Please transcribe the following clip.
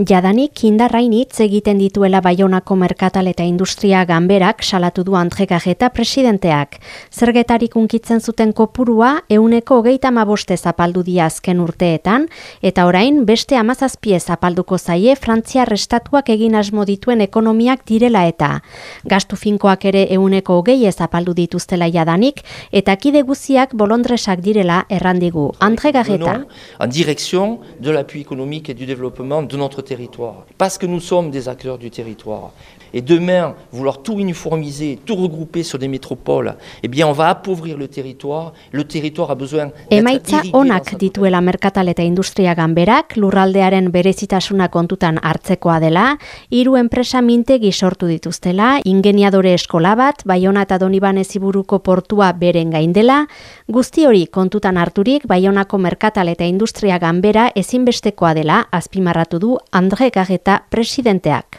Jadanik indarrainitz egiten dituela Baionako Merkatal eta Industria Ganberak salatu du Andrekajeta presidenteak. Zergetarik unkitzen zuten kopurua euneko hogeita maboste zapaldu dia azken urteetan, eta orain beste amazazpie zapalduko zaie Frantzia restatuak egin asmo dituen ekonomiak direla eta. Gastu finkoak ere euneko hogei zapaldu dituztela jadanik, eta kide guziak bolondresak direla errandigu. Andrekajeta. En direction de l'appui économique et du développement de notre territoire. Parce que nous sommes des acteurs du territoire. Et demain, vouloir tout uniformiser, tout regrouper sur des métropoles, eh bien, on va appauvrir le territoire. Le territoire a besoin Emaitza onak dituela merkatal eta industria ganberak, lurraldearen berezitasuna kontutan hartzekoa dela, hiru enpresa mintegi sortu dituztela, ingeniadore eskola bat, Baiona eta Doniban eziburuko portua beren gaindela, guzti hori kontutan harturik Baionako merkatal eta industria ganbera ezinbestekoa dela azpimarratu du Andre Gageta presidenteak.